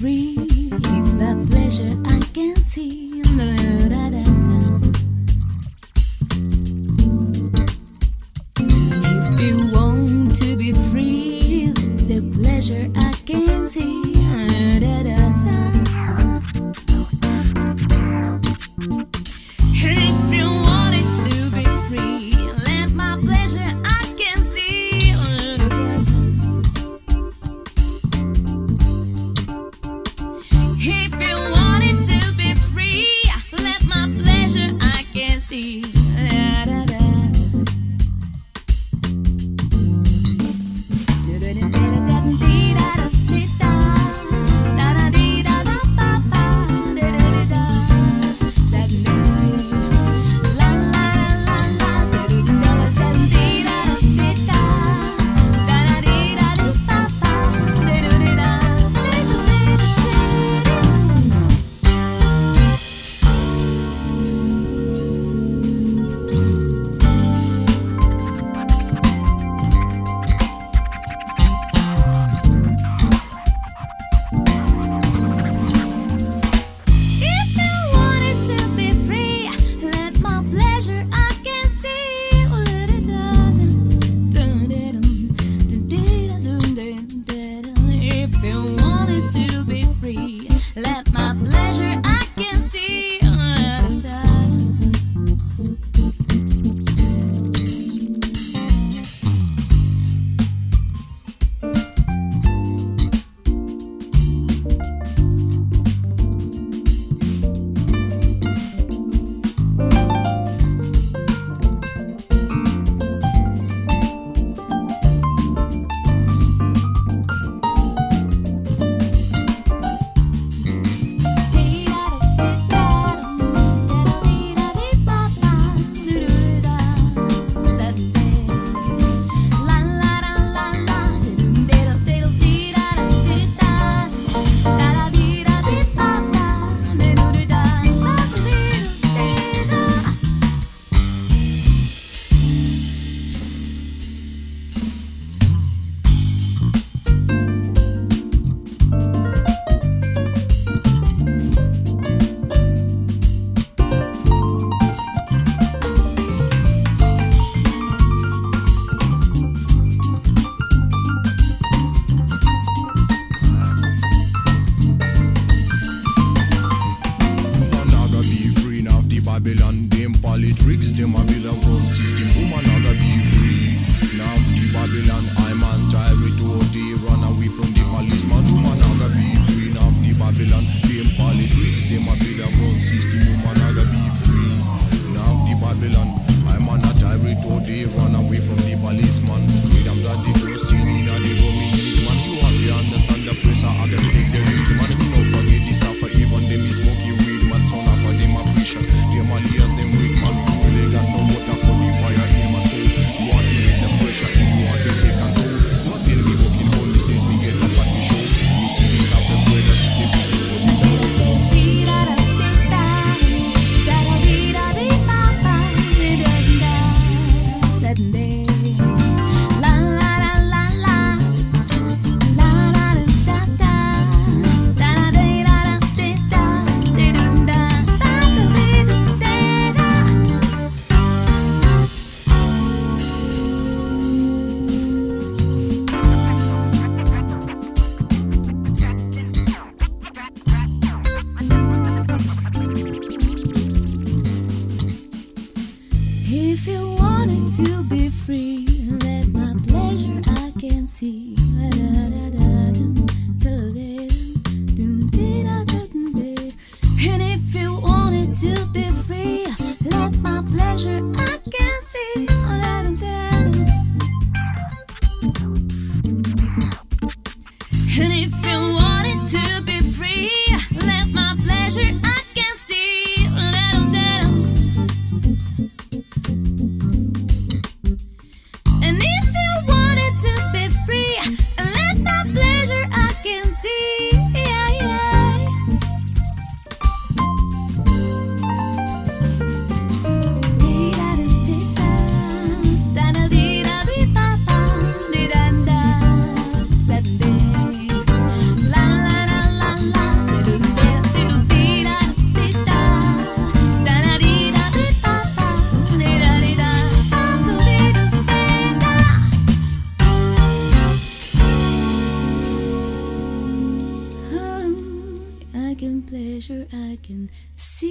free. It's my pleasure I can see. La, da, da. fix the Babylon world system. Woman, gotta be free. Now the Babylon, I'm on tired to the run away from the policeman. Woman, gotta be free. Now the Babylon. If you wanted to be free, let my pleasure I can see. And if you wanted to be free, let my pleasure I can see. And if you to be free, let my pleasure pleasure I can see.